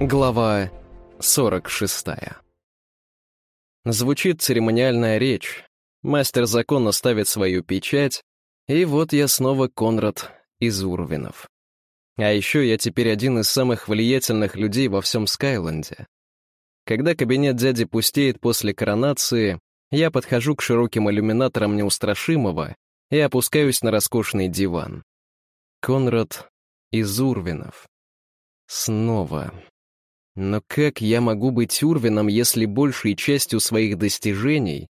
Глава 46 Звучит церемониальная речь. Мастер закона ставит свою печать, и вот я снова Конрад из Урвинов. А еще я теперь один из самых влиятельных людей во всем Скайленде. Когда кабинет дяди пустеет после коронации, я подхожу к широким иллюминаторам неустрашимого и опускаюсь на роскошный диван. Конрад из Урвинов. Снова. Но как я могу быть Урвином, если большей частью своих достижений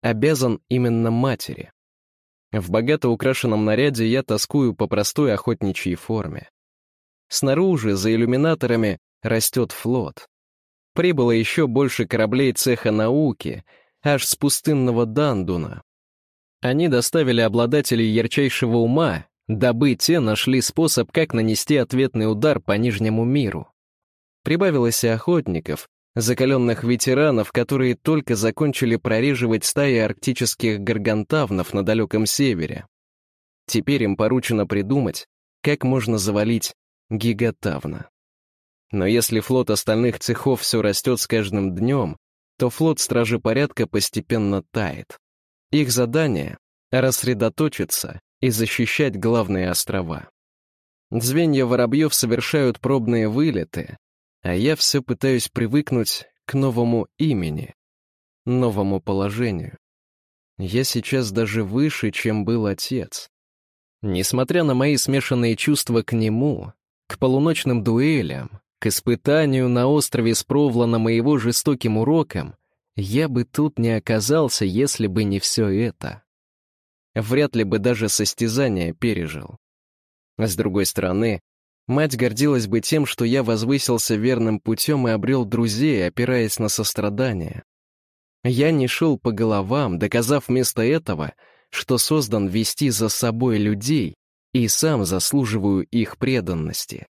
обязан именно матери? В богато украшенном наряде я тоскую по простой охотничьей форме. Снаружи, за иллюминаторами, растет флот. Прибыло еще больше кораблей цеха науки, аж с пустынного Дандуна. Они доставили обладателей ярчайшего ума, дабы те нашли способ, как нанести ответный удар по Нижнему миру. Прибавилось и охотников, закаленных ветеранов, которые только закончили прореживать стаи арктических гаргантавнов на далеком севере. Теперь им поручено придумать, как можно завалить гигатавна. Но если флот остальных цехов все растет с каждым днем, то флот Стражи Порядка постепенно тает. Их задание — рассредоточиться и защищать главные острова. Звенья воробьев совершают пробные вылеты, а я все пытаюсь привыкнуть к новому имени, новому положению. Я сейчас даже выше, чем был отец. Несмотря на мои смешанные чувства к нему, к полуночным дуэлям, к испытанию на острове с Провланом и его жестоким урокам, я бы тут не оказался, если бы не все это. Вряд ли бы даже состязание пережил. С другой стороны, Мать гордилась бы тем, что я возвысился верным путем и обрел друзей, опираясь на сострадание. Я не шел по головам, доказав вместо этого, что создан вести за собой людей и сам заслуживаю их преданности.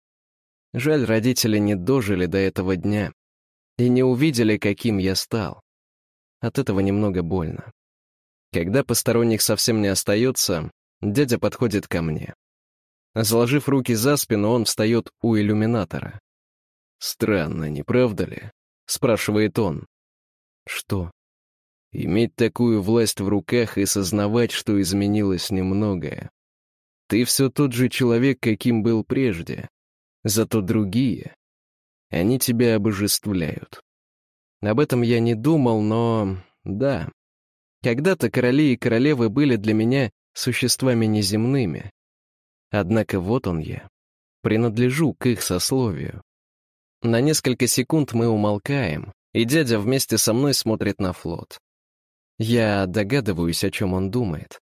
Жаль, родители не дожили до этого дня и не увидели, каким я стал. От этого немного больно. Когда посторонних совсем не остается, дядя подходит ко мне. Заложив руки за спину, он встает у иллюминатора. «Странно, не правда ли?» — спрашивает он. «Что?» «Иметь такую власть в руках и сознавать, что изменилось немногое. Ты все тот же человек, каким был прежде. Зато другие. Они тебя обожествляют. Об этом я не думал, но... да. Когда-то короли и королевы были для меня существами неземными. Однако вот он я. Принадлежу к их сословию. На несколько секунд мы умолкаем, и дядя вместе со мной смотрит на флот. Я догадываюсь, о чем он думает.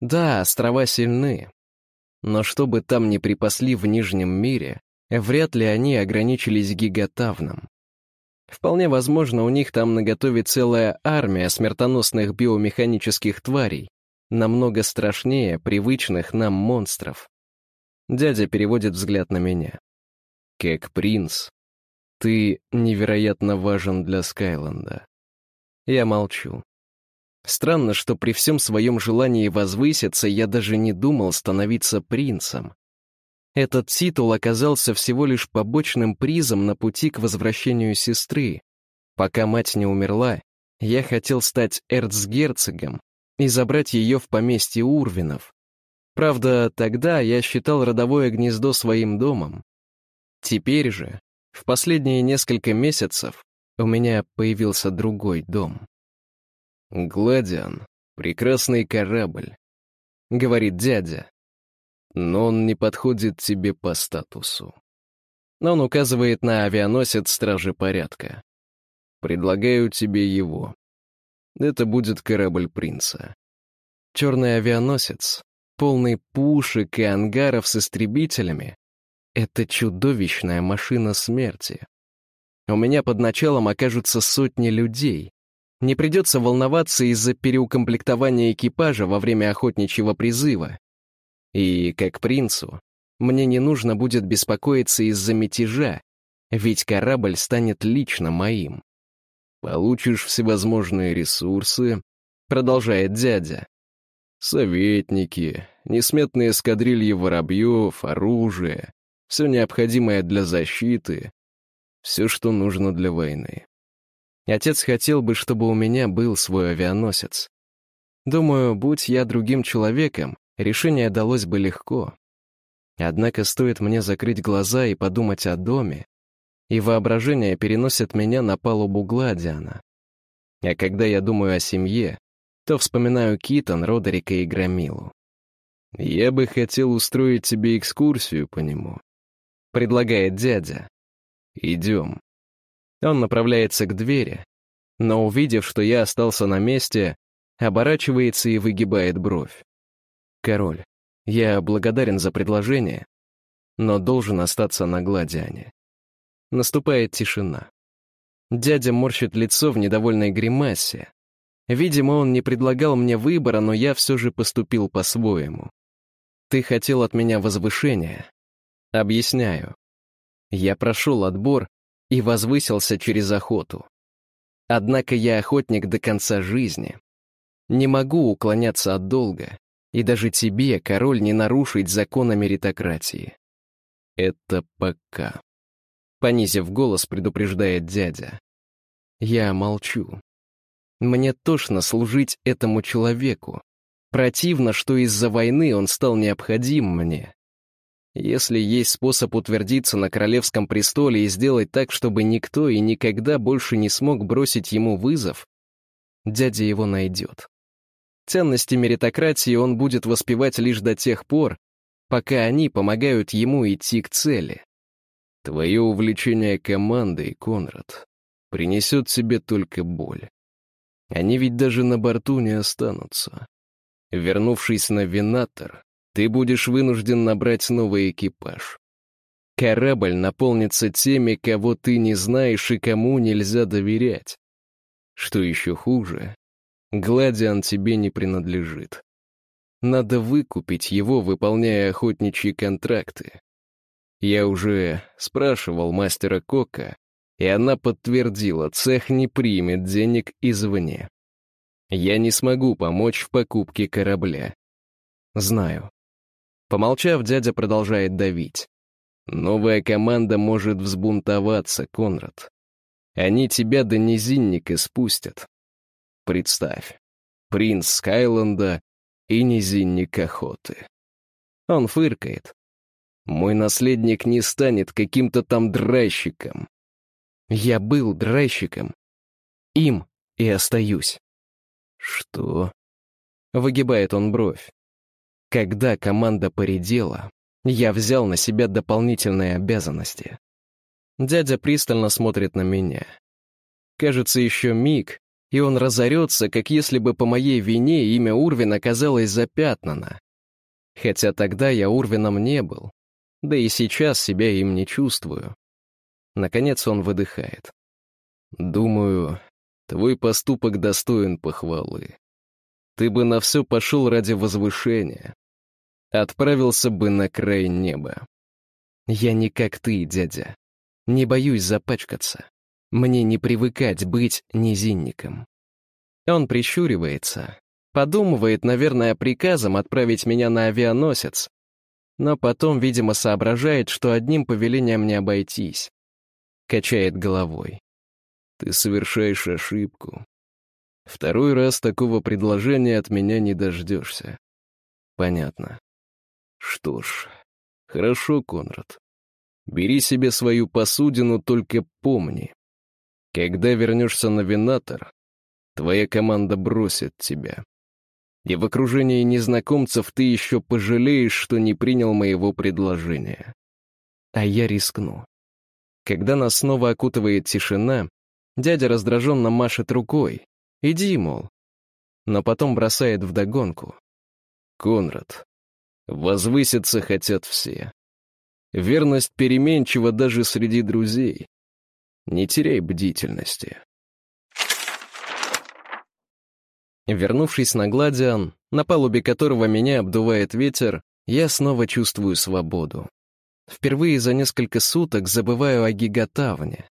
Да, острова сильны. Но что бы там ни припасли в Нижнем мире, вряд ли они ограничились гигатавном. Вполне возможно, у них там наготове целая армия смертоносных биомеханических тварей, намного страшнее привычных нам монстров. Дядя переводит взгляд на меня. Как принц, ты невероятно важен для Скайленда. Я молчу. Странно, что при всем своем желании возвыситься я даже не думал становиться принцем. Этот титул оказался всего лишь побочным призом на пути к возвращению сестры. Пока мать не умерла, я хотел стать эрцгерцогом и забрать ее в поместье Урвинов. Правда, тогда я считал родовое гнездо своим домом. Теперь же, в последние несколько месяцев, у меня появился другой дом. «Гладиан — прекрасный корабль», — говорит дядя. «Но он не подходит тебе по статусу». Но он указывает на авианосец Стражи Порядка. «Предлагаю тебе его. Это будет корабль принца. Черный авианосец, полный пушек и ангаров с истребителями, это чудовищная машина смерти. У меня под началом окажутся сотни людей. Не придется волноваться из-за переукомплектования экипажа во время охотничьего призыва. И, как принцу, мне не нужно будет беспокоиться из-за мятежа, ведь корабль станет лично моим. Получишь всевозможные ресурсы, продолжает дядя. Советники, несметные эскадрильи воробьев, оружие, все необходимое для защиты. Все, что нужно для войны. Отец хотел бы, чтобы у меня был свой авианосец. Думаю, будь я другим человеком, решение далось бы легко. Однако стоит мне закрыть глаза и подумать о доме, и воображение переносит меня на палубу Гладиана. А когда я думаю о семье, то вспоминаю Китон, Родерика и Громилу. «Я бы хотел устроить тебе экскурсию по нему», — предлагает дядя. «Идем». Он направляется к двери, но, увидев, что я остался на месте, оборачивается и выгибает бровь. «Король, я благодарен за предложение, но должен остаться на Гладиане». Наступает тишина. Дядя морщит лицо в недовольной гримасе. Видимо, он не предлагал мне выбора, но я все же поступил по-своему. Ты хотел от меня возвышения. Объясняю. Я прошел отбор и возвысился через охоту. Однако я охотник до конца жизни. Не могу уклоняться от долга, и даже тебе, король, не нарушить закона меритократии. Это пока. Понизив голос, предупреждает дядя. Я молчу. Мне тошно служить этому человеку. Противно, что из-за войны он стал необходим мне. Если есть способ утвердиться на королевском престоле и сделать так, чтобы никто и никогда больше не смог бросить ему вызов, дядя его найдет. Ценности меритократии он будет воспевать лишь до тех пор, пока они помогают ему идти к цели. Твое увлечение командой, Конрад, принесет тебе только боль. Они ведь даже на борту не останутся. Вернувшись на Винатор, ты будешь вынужден набрать новый экипаж. Корабль наполнится теми, кого ты не знаешь и кому нельзя доверять. Что еще хуже, Гладиан тебе не принадлежит. Надо выкупить его, выполняя охотничьи контракты. Я уже спрашивал мастера Кока, и она подтвердила, цех не примет денег извне. Я не смогу помочь в покупке корабля. Знаю. Помолчав, дядя продолжает давить. Новая команда может взбунтоваться, Конрад. Они тебя до низинника спустят. Представь, принц Скайленда и низинник охоты. Он фыркает, мой наследник не станет каким-то там драйщиком. Я был драйщиком. Им и остаюсь. Что? Выгибает он бровь. Когда команда поредела, я взял на себя дополнительные обязанности. Дядя пристально смотрит на меня. Кажется, еще миг, и он разорется, как если бы по моей вине имя Урвин оказалось запятнано. Хотя тогда я Урвином не был, да и сейчас себя им не чувствую. Наконец он выдыхает. Думаю, твой поступок достоин похвалы. Ты бы на все пошел ради возвышения. Отправился бы на край неба. Я не как ты, дядя. Не боюсь запачкаться. Мне не привыкать быть низинником. Он прищуривается, подумывает, наверное, приказом отправить меня на авианосец, но потом, видимо, соображает, что одним повелением не обойтись. Качает головой. Ты совершаешь ошибку. Второй раз такого предложения от меня не дождешься. Понятно. Что ж, хорошо, Конрад. Бери себе свою посудину, только помни. Когда вернешься на Винатор, твоя команда бросит тебя и в окружении незнакомцев ты еще пожалеешь, что не принял моего предложения. А я рискну. Когда нас снова окутывает тишина, дядя раздраженно машет рукой. «Иди, мол». Но потом бросает вдогонку. «Конрад, возвыситься хотят все. Верность переменчива даже среди друзей. Не теряй бдительности». Вернувшись на Гладиан, на палубе которого меня обдувает ветер, я снова чувствую свободу. Впервые за несколько суток забываю о гигатавне.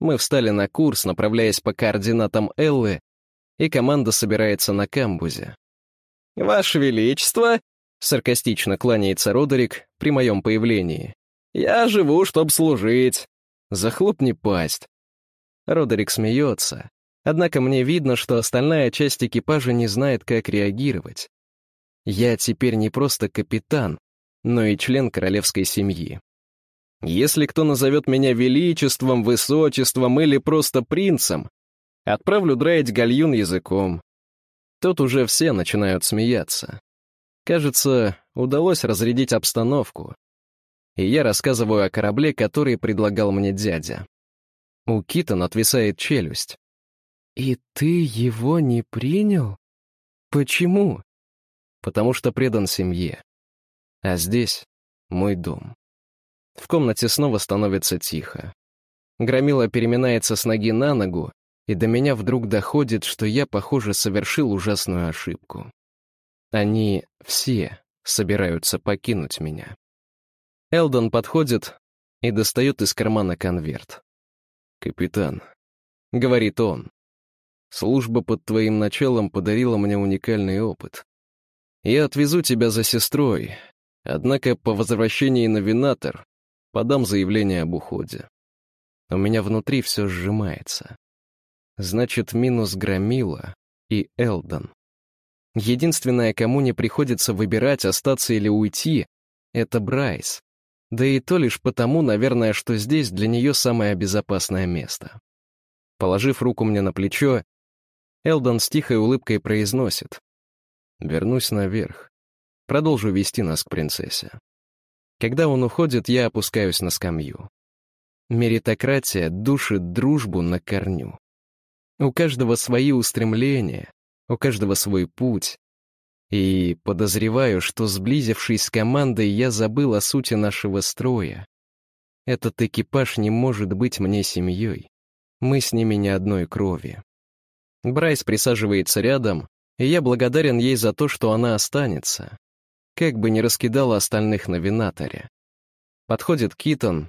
Мы встали на курс, направляясь по координатам Эллы, и команда собирается на камбузе. «Ваше Величество!» — саркастично кланяется Родерик при моем появлении. «Я живу, чтоб служить. Захлопни пасть. Родерик смеется, однако мне видно, что остальная часть экипажа не знает, как реагировать. Я теперь не просто капитан, но и член королевской семьи. Если кто назовет меня величеством, высочеством или просто принцем, отправлю драить гальюн языком. Тут уже все начинают смеяться. Кажется, удалось разрядить обстановку. И я рассказываю о корабле, который предлагал мне дядя. У Китон отвисает челюсть. «И ты его не принял? Почему?» «Потому что предан семье. А здесь мой дом». В комнате снова становится тихо. Громила переминается с ноги на ногу, и до меня вдруг доходит, что я, похоже, совершил ужасную ошибку. Они все собираются покинуть меня. Элдон подходит и достает из кармана конверт. «Капитан», — говорит он, — «служба под твоим началом подарила мне уникальный опыт. Я отвезу тебя за сестрой, однако по возвращении на Винатор подам заявление об уходе. У меня внутри все сжимается. Значит, минус Громила и Элдон. Единственное, кому не приходится выбирать, остаться или уйти, это Брайс. Да и то лишь потому, наверное, что здесь для нее самое безопасное место. Положив руку мне на плечо, Элдон с тихой улыбкой произносит. «Вернусь наверх. Продолжу вести нас к принцессе». Когда он уходит, я опускаюсь на скамью. Меритократия душит дружбу на корню. У каждого свои устремления, у каждого свой путь, и подозреваю, что, сблизившись с командой, я забыл о сути нашего строя. Этот экипаж не может быть мне семьей. Мы с ними не одной крови. Брайс присаживается рядом, и я благодарен ей за то, что она останется. Как бы ни раскидала остальных на винаторе. Подходит Китон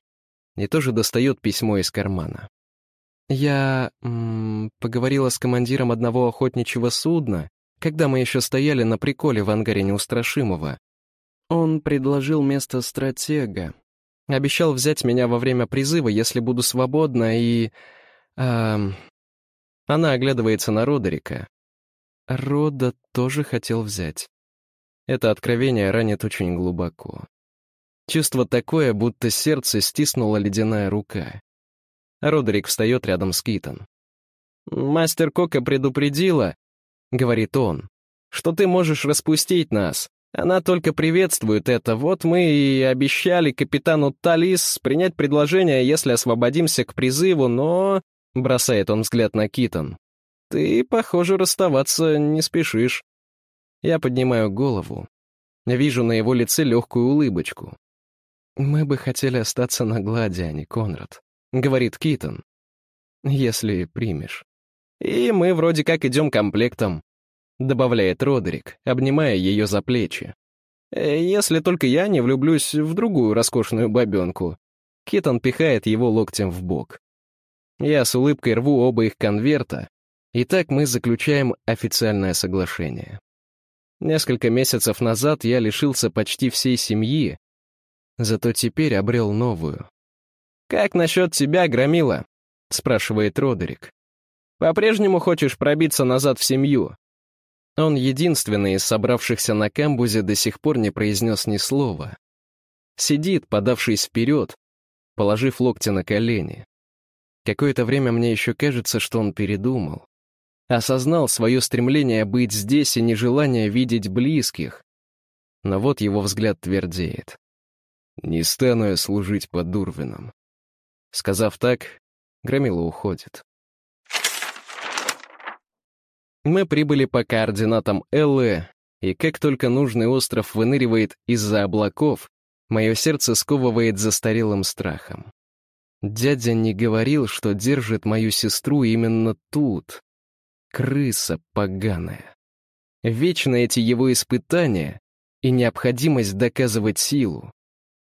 и тоже достает письмо из кармана. Я поговорила с командиром одного охотничьего судна, когда мы еще стояли на приколе в ангаре Неустрашимого. Он предложил место стратега. Обещал взять меня во время призыва, если буду свободна, и... Эм... Она оглядывается на Родерика. Рода тоже хотел взять. Это откровение ранит очень глубоко. Чувство такое, будто сердце стиснула ледяная рука. Родерик встает рядом с Китон. «Мастер Кока предупредила, — говорит он, — что ты можешь распустить нас. Она только приветствует это. Вот мы и обещали капитану Талис принять предложение, если освободимся к призыву, но...» — бросает он взгляд на Китон. «Ты, похоже, расставаться не спешишь». Я поднимаю голову. Вижу на его лице легкую улыбочку. «Мы бы хотели остаться на глади, а не Конрад», — говорит Китон. «Если примешь». «И мы вроде как идем комплектом», — добавляет Родерик, обнимая ее за плечи. «Э, «Если только я не влюблюсь в другую роскошную бабенку». Китон пихает его локтем в бок. Я с улыбкой рву оба их конверта, и так мы заключаем официальное соглашение. Несколько месяцев назад я лишился почти всей семьи, зато теперь обрел новую. «Как насчет тебя, Громила?» — спрашивает Родерик. По-прежнему хочешь пробиться назад в семью?» Он единственный из собравшихся на камбузе до сих пор не произнес ни слова. Сидит, подавшись вперед, положив локти на колени. Какое-то время мне еще кажется, что он передумал. Осознал свое стремление быть здесь и нежелание видеть близких. Но вот его взгляд твердеет. «Не стану я служить под Урвином». Сказав так, Громила уходит. Мы прибыли по координатам Эллы, и как только нужный остров выныривает из-за облаков, мое сердце сковывает застарелым страхом. Дядя не говорил, что держит мою сестру именно тут. Крыса поганая. Вечно эти его испытания и необходимость доказывать силу.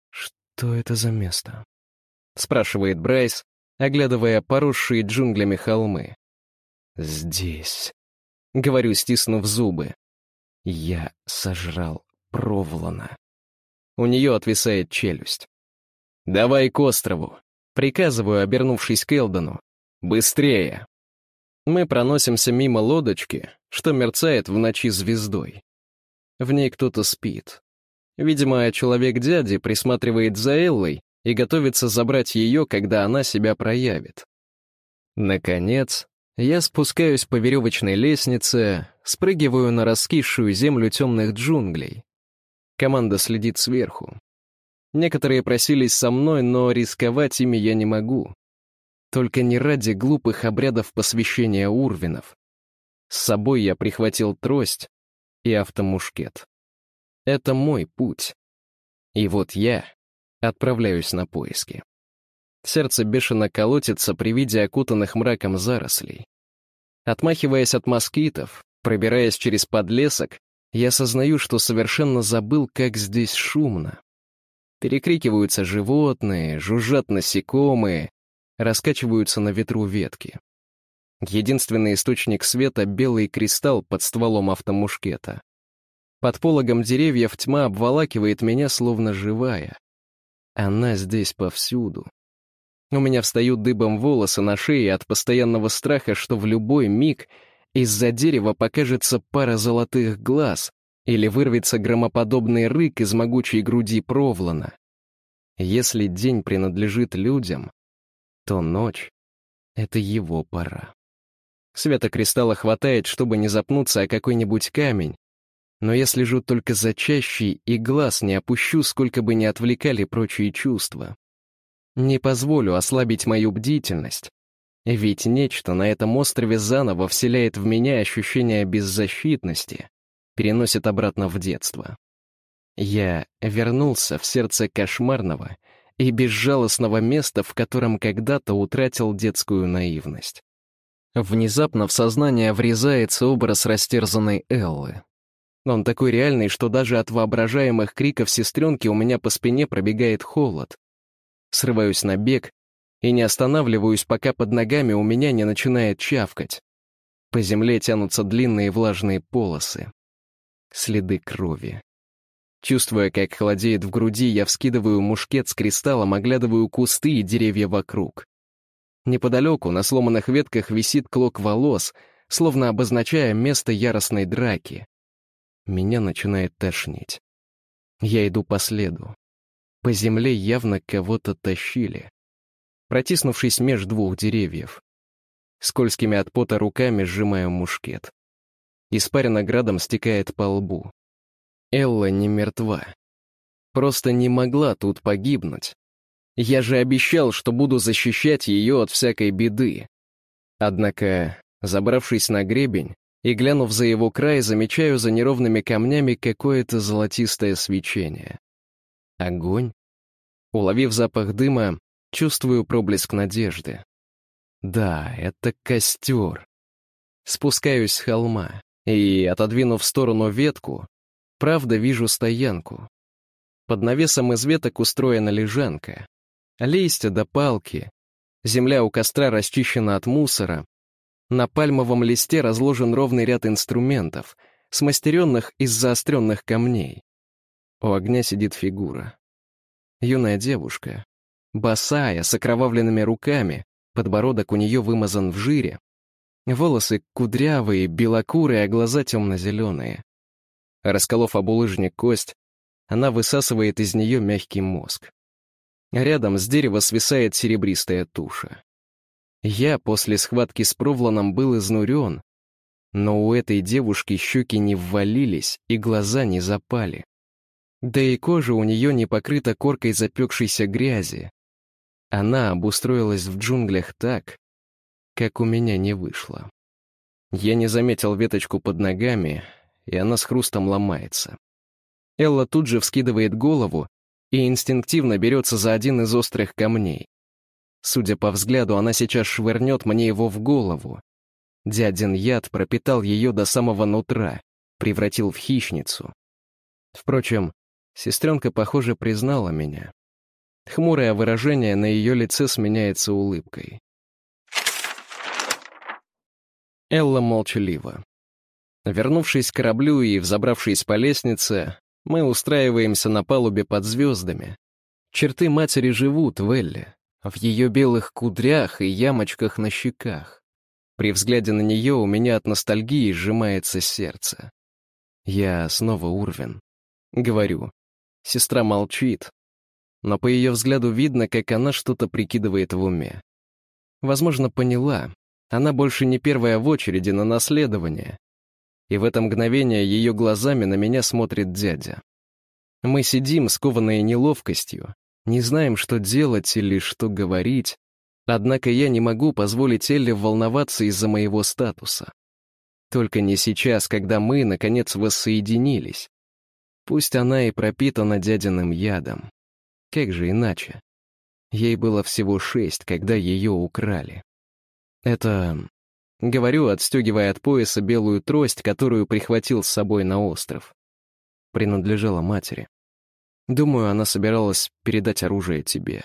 «Что это за место?» — спрашивает Брайс, оглядывая поросшие джунглями холмы. «Здесь», — говорю, стиснув зубы. Я сожрал проволона. У нее отвисает челюсть. «Давай к острову», Приказываю, обернувшись к Элдону. «Быстрее!» Мы проносимся мимо лодочки, что мерцает в ночи звездой. В ней кто-то спит. Видимо, человек дяди присматривает за Эллой и готовится забрать ее, когда она себя проявит. Наконец, я спускаюсь по веревочной лестнице, спрыгиваю на раскисшую землю темных джунглей. Команда следит сверху. Некоторые просились со мной, но рисковать ими я не могу. Только не ради глупых обрядов посвящения урвинов. С собой я прихватил трость и автомушкет. Это мой путь. И вот я отправляюсь на поиски. Сердце бешено колотится при виде окутанных мраком зарослей. Отмахиваясь от москитов, пробираясь через подлесок, я осознаю, что совершенно забыл, как здесь шумно. Перекрикиваются животные, жужжат насекомые, раскачиваются на ветру ветки. Единственный источник света — белый кристалл под стволом автомушкета. Под пологом деревьев тьма обволакивает меня, словно живая. Она здесь повсюду. У меня встают дыбом волосы на шее от постоянного страха, что в любой миг из-за дерева покажется пара золотых глаз или вырвется громоподобный рык из могучей груди провлана. Если день принадлежит людям, то ночь — это его пора. Света кристалла хватает, чтобы не запнуться о какой-нибудь камень, но я слежу только за чащей и глаз не опущу, сколько бы ни отвлекали прочие чувства. Не позволю ослабить мою бдительность, ведь нечто на этом острове заново вселяет в меня ощущение беззащитности, переносит обратно в детство. Я вернулся в сердце кошмарного и безжалостного места, в котором когда-то утратил детскую наивность. Внезапно в сознание врезается образ растерзанной Эллы. Он такой реальный, что даже от воображаемых криков сестренки у меня по спине пробегает холод. Срываюсь на бег и не останавливаюсь, пока под ногами у меня не начинает чавкать. По земле тянутся длинные влажные полосы. Следы крови. Чувствуя, как холодеет в груди, я вскидываю мушкет с кристаллом, оглядываю кусты и деревья вокруг. Неподалеку на сломанных ветках висит клок волос, словно обозначая место яростной драки. Меня начинает тошнить. Я иду по следу. По земле явно кого-то тащили. Протиснувшись меж двух деревьев. Скользкими от пота руками сжимаю мушкет. Испарина градом стекает по лбу. Элла не мертва. Просто не могла тут погибнуть. Я же обещал, что буду защищать ее от всякой беды. Однако, забравшись на гребень и глянув за его край, замечаю за неровными камнями какое-то золотистое свечение. Огонь? Уловив запах дыма, чувствую проблеск надежды. Да, это костер. Спускаюсь с холма и, отодвинув в сторону ветку, правда вижу стоянку. Под навесом из веток устроена лежанка. Листья да палки. Земля у костра расчищена от мусора. На пальмовом листе разложен ровный ряд инструментов, смастеренных из заостренных камней. У огня сидит фигура. Юная девушка. Босая, с окровавленными руками, подбородок у нее вымазан в жире. Волосы кудрявые, белокурые, а глаза темно-зеленые. Расколов обулыжник кость, она высасывает из нее мягкий мозг. Рядом с дерева свисает серебристая туша. Я после схватки с Провланом был изнурен, но у этой девушки щеки не ввалились и глаза не запали. Да и кожа у нее не покрыта коркой запекшейся грязи. Она обустроилась в джунглях так, как у меня не вышло. Я не заметил веточку под ногами, и она с хрустом ломается. Элла тут же вскидывает голову и инстинктивно берется за один из острых камней. Судя по взгляду, она сейчас швырнет мне его в голову. Дядин яд пропитал ее до самого нутра, превратил в хищницу. Впрочем, сестренка, похоже, признала меня. Хмурое выражение на ее лице сменяется улыбкой. Элла молчалива. Вернувшись к кораблю и взобравшись по лестнице, мы устраиваемся на палубе под звездами. Черты матери живут в Элле. в ее белых кудрях и ямочках на щеках. При взгляде на нее у меня от ностальгии сжимается сердце. Я снова Урвин. Говорю. Сестра молчит, но по ее взгляду видно, как она что-то прикидывает в уме. Возможно, поняла. Она больше не первая в очереди на наследование. И в это мгновение ее глазами на меня смотрит дядя. Мы сидим, скованные неловкостью, не знаем, что делать или что говорить, однако я не могу позволить Элли волноваться из-за моего статуса. Только не сейчас, когда мы, наконец, воссоединились. Пусть она и пропитана дядиным ядом. Как же иначе? Ей было всего шесть, когда ее украли. Это... Говорю, отстегивая от пояса белую трость, которую прихватил с собой на остров. Принадлежала матери. Думаю, она собиралась передать оружие тебе.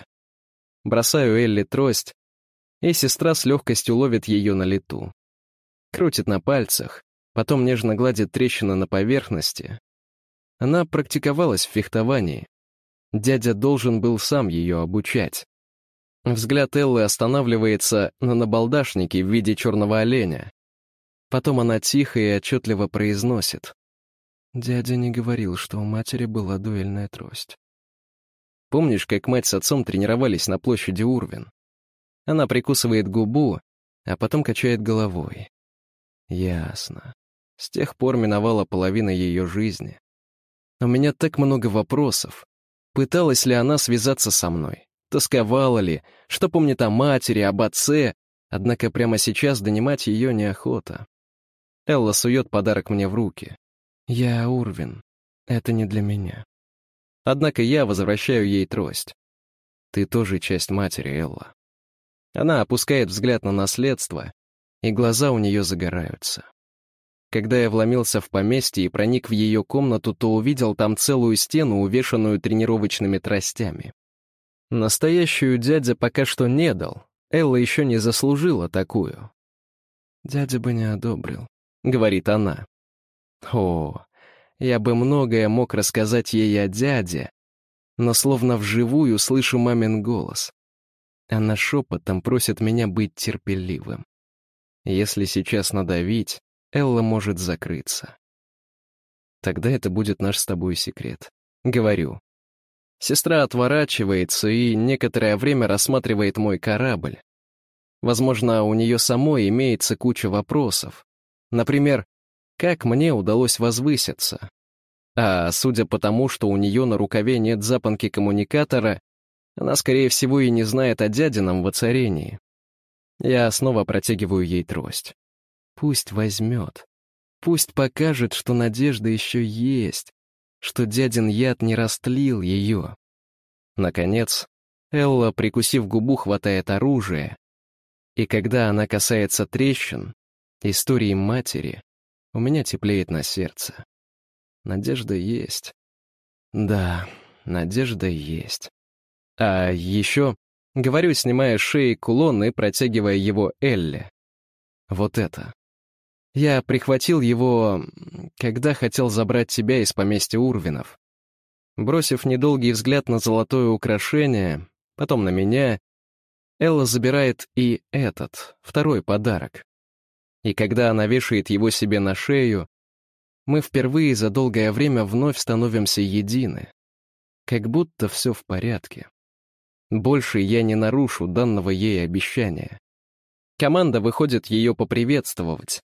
Бросаю Элли трость, и сестра с легкостью ловит ее на лету. Крутит на пальцах, потом нежно гладит трещины на поверхности. Она практиковалась в фехтовании. Дядя должен был сам ее обучать. Взгляд Эллы останавливается на набалдашнике в виде черного оленя. Потом она тихо и отчетливо произносит. Дядя не говорил, что у матери была дуэльная трость. Помнишь, как мать с отцом тренировались на площади Урвин? Она прикусывает губу, а потом качает головой. Ясно. С тех пор миновала половина ее жизни. У меня так много вопросов. Пыталась ли она связаться со мной? Тосковала ли? Что помнит о матери, об отце? Однако прямо сейчас донимать ее неохота. Элла сует подарок мне в руки. Я Урвин. Это не для меня. Однако я возвращаю ей трость. Ты тоже часть матери, Элла. Она опускает взгляд на наследство, и глаза у нее загораются. Когда я вломился в поместье и проник в ее комнату, то увидел там целую стену, увешанную тренировочными тростями. Настоящую дядя пока что не дал. Элла еще не заслужила такую. «Дядя бы не одобрил», — говорит она. О, я бы многое мог рассказать ей о дяде, но словно вживую слышу мамин голос. Она шепотом просит меня быть терпеливым. Если сейчас надавить, Элла может закрыться. Тогда это будет наш с тобой секрет. Говорю. Сестра отворачивается и некоторое время рассматривает мой корабль. Возможно, у нее самой имеется куча вопросов. Например, как мне удалось возвыситься? А судя по тому, что у нее на рукаве нет запонки коммуникатора, она, скорее всего, и не знает о дядином воцарении. Я снова протягиваю ей трость. Пусть возьмет. Пусть покажет, что надежда еще есть, что дядин яд не растлил ее. Наконец, Элла, прикусив губу, хватает оружие, и когда она касается трещин, истории матери, у меня теплеет на сердце. Надежда есть. Да, надежда есть. А еще, говорю, снимая шеи кулон и протягивая его Элле. Вот это. Я прихватил его, когда хотел забрать тебя из поместья Урвинов. Бросив недолгий взгляд на золотое украшение, потом на меня, Элла забирает и этот, второй подарок. И когда она вешает его себе на шею, мы впервые за долгое время вновь становимся едины. Как будто все в порядке. Больше я не нарушу данного ей обещания. Команда выходит ее поприветствовать.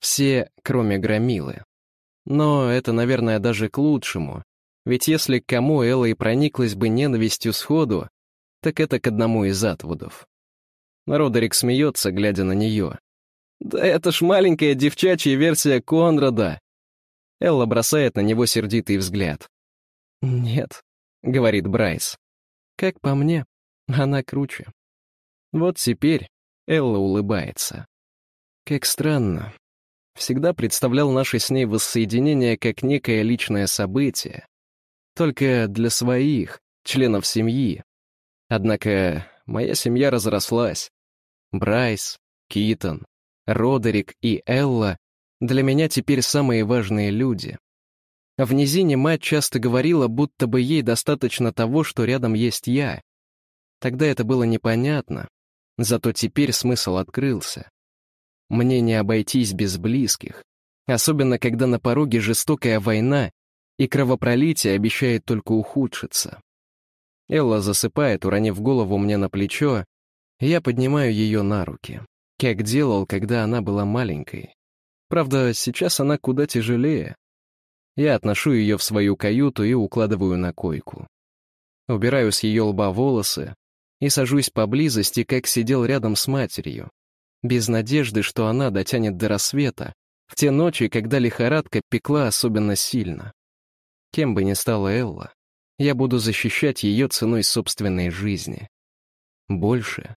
Все, кроме Громилы. Но это, наверное, даже к лучшему. Ведь если к кому Элла и прониклась бы ненавистью сходу, так это к одному из отводов. Родерик смеется, глядя на нее. «Да это ж маленькая девчачья версия Конрада!» Элла бросает на него сердитый взгляд. «Нет», — говорит Брайс. «Как по мне, она круче». Вот теперь Элла улыбается. Как странно. Всегда представлял наше с ней воссоединение как некое личное событие. Только для своих, членов семьи. Однако моя семья разрослась. Брайс, Китон, Родерик и Элла для меня теперь самые важные люди. В низине мать часто говорила, будто бы ей достаточно того, что рядом есть я. Тогда это было непонятно, зато теперь смысл открылся. Мне не обойтись без близких, особенно когда на пороге жестокая война и кровопролитие обещает только ухудшиться. Элла засыпает, уронив голову мне на плечо, я поднимаю ее на руки, как делал, когда она была маленькой. Правда, сейчас она куда тяжелее. Я отношу ее в свою каюту и укладываю на койку. Убираю с ее лба волосы и сажусь поблизости, как сидел рядом с матерью, без надежды, что она дотянет до рассвета, в те ночи, когда лихорадка пекла особенно сильно. Кем бы ни стала Элла, я буду защищать ее ценой собственной жизни. Больше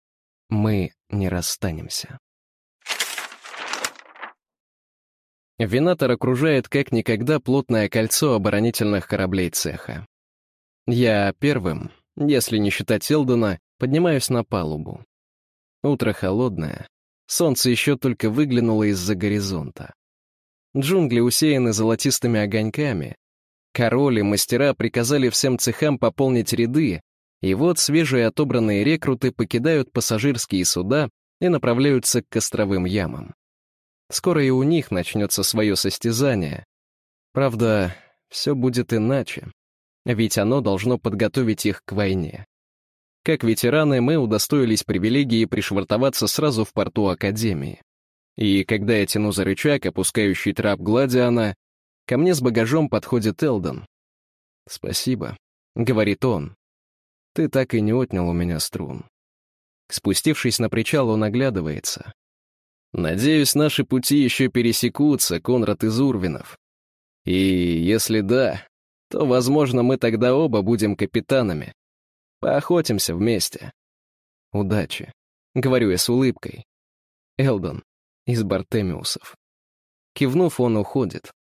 мы не расстанемся. Винатор окружает как никогда плотное кольцо оборонительных кораблей цеха. Я первым, если не считать Элдона, поднимаюсь на палубу. Утро холодное, солнце еще только выглянуло из-за горизонта. Джунгли усеяны золотистыми огоньками. Король и мастера приказали всем цехам пополнить ряды, и вот свежие отобранные рекруты покидают пассажирские суда и направляются к костровым ямам. Скоро и у них начнется свое состязание. Правда, все будет иначе, ведь оно должно подготовить их к войне. Как ветераны, мы удостоились привилегии пришвартоваться сразу в порту Академии. И когда я тяну за рычаг, опускающий трап Гладиана, ко мне с багажом подходит Элдон. «Спасибо», — говорит он. «Ты так и не отнял у меня струн». Спустившись на причал, он оглядывается. Надеюсь, наши пути еще пересекутся, Конрад из Урвинов. И если да, то, возможно, мы тогда оба будем капитанами. Поохотимся вместе. Удачи, говорю я с улыбкой. Элдон из Бартемиусов. Кивнув, он уходит.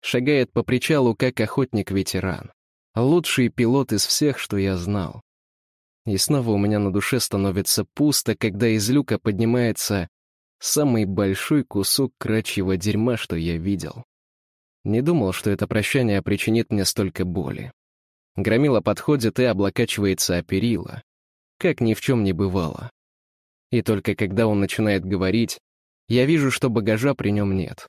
Шагает по причалу, как охотник-ветеран. Лучший пилот из всех, что я знал. И снова у меня на душе становится пусто, когда из люка поднимается Самый большой кусок крачьего дерьма, что я видел. Не думал, что это прощание причинит мне столько боли. Громила подходит и облокачивается о перила, как ни в чем не бывало. И только когда он начинает говорить, я вижу, что багажа при нем нет.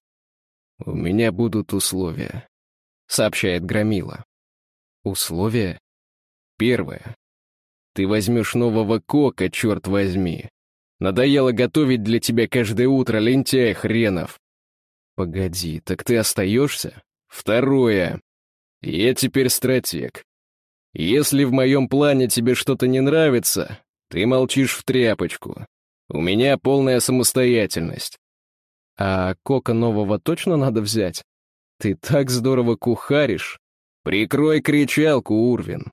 «У меня будут условия», — сообщает Громила. «Условия?» «Первое. Ты возьмешь нового кока, черт возьми. Надоело готовить для тебя каждое утро, лентяй хренов. Погоди, так ты остаешься? Второе. Я теперь стратег. Если в моем плане тебе что-то не нравится, ты молчишь в тряпочку. У меня полная самостоятельность. А кока нового точно надо взять? Ты так здорово кухаришь. Прикрой кричалку, Урвин.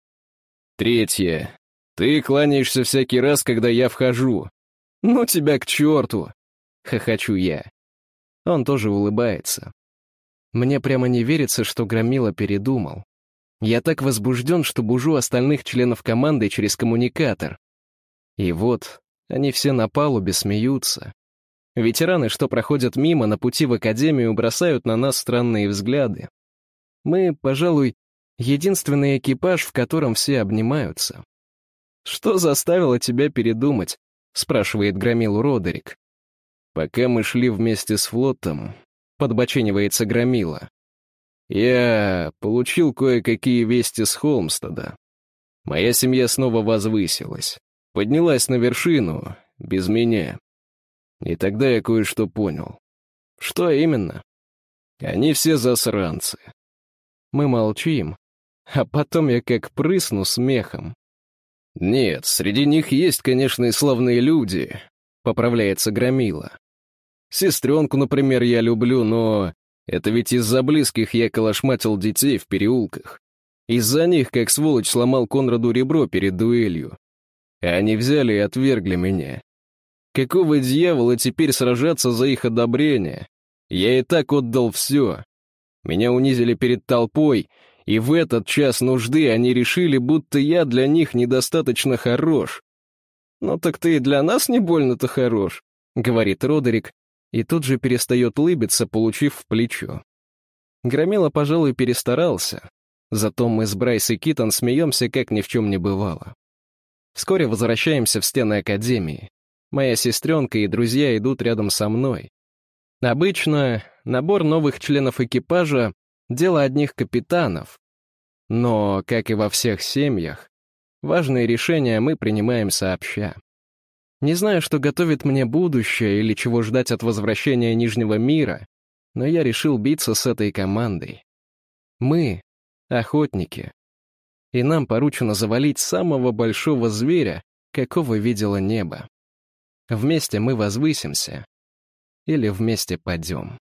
Третье. Ты кланяешься всякий раз, когда я вхожу. «Ну тебя к черту!» — хохочу я. Он тоже улыбается. Мне прямо не верится, что Громила передумал. Я так возбужден, что бужу остальных членов команды через коммуникатор. И вот, они все на палубе смеются. Ветераны, что проходят мимо на пути в академию, бросают на нас странные взгляды. Мы, пожалуй, единственный экипаж, в котором все обнимаются. Что заставило тебя передумать? — спрашивает Громилу Родерик. «Пока мы шли вместе с флотом», — подбоченивается Громила. «Я получил кое-какие вести с Холмстеда. Моя семья снова возвысилась, поднялась на вершину, без меня. И тогда я кое-что понял. Что именно? Они все засранцы. Мы молчим, а потом я как прысну смехом. «Нет, среди них есть, конечно, и славные люди», — поправляется Громила. «Сестренку, например, я люблю, но это ведь из-за близких я калашматил детей в переулках. Из-за них, как сволочь, сломал Конраду ребро перед дуэлью. Они взяли и отвергли меня. Какого дьявола теперь сражаться за их одобрение? Я и так отдал все. Меня унизили перед толпой, и в этот час нужды они решили, будто я для них недостаточно хорош. «Ну так ты и для нас не больно-то хорош», — говорит Родерик, и тут же перестает улыбиться, получив в плечо. Громила, пожалуй, перестарался, зато мы с Брайс и Китон смеемся, как ни в чем не бывало. Вскоре возвращаемся в стены Академии. Моя сестренка и друзья идут рядом со мной. Обычно набор новых членов экипажа — дело одних капитанов. Но, как и во всех семьях, важные решения мы принимаем сообща. Не знаю, что готовит мне будущее или чего ждать от возвращения Нижнего мира, но я решил биться с этой командой. Мы — охотники. И нам поручено завалить самого большого зверя, какого видело небо. Вместе мы возвысимся или вместе падем.